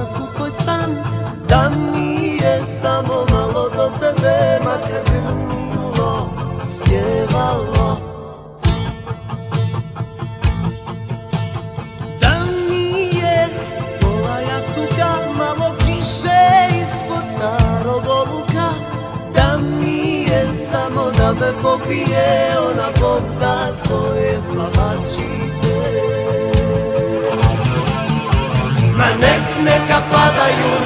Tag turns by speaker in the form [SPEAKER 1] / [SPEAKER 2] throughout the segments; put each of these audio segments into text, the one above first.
[SPEAKER 1] moj san Da mi je samo malo do tebe Makar grmilo, sjevalo. Da mi je pola jastuka Malo kiše ispod starog oluka. Da mi je samo da me pokrije Ona Bog da to je spavačice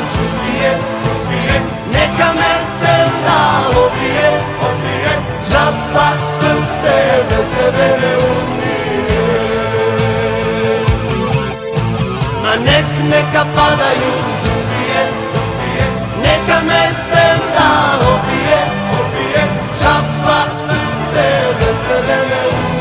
[SPEAKER 1] padaju čuskije, čuskije Neka me se da obije, obije Žaba srce bez tebe ne umije. Ma nek neka padaju čuskije, čuskije Neka me se da obije, obije Žaba srce bez tebe ne umije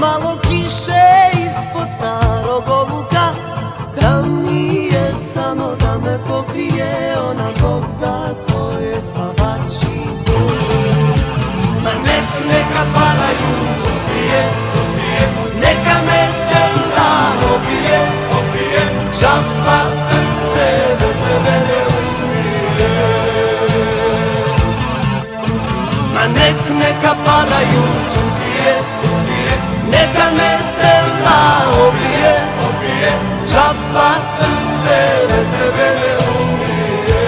[SPEAKER 1] Malo kiše ispod starog oluka Da mi je samo da me pokrije Ona Bog da to je spavačice. Ma nek neka padaju žuskije, žuskije Neka me se da obije, obije Žaba srce ne umije. Ma nek neka padaju čuskije, čuskije Neka me se da obije, obije Žaba srce bez sebe ne umije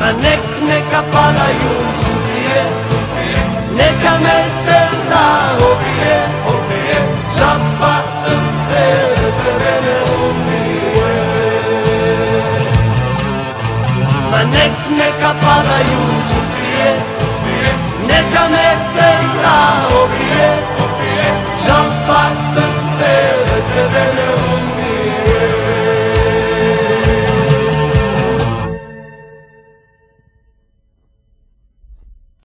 [SPEAKER 1] Ma nek neka padaju čuskije, čuskije Neka me se da obije, obije Žaba srce bez sebe ne umije Ma nek neka padaju čuskije, čuskije Neka me se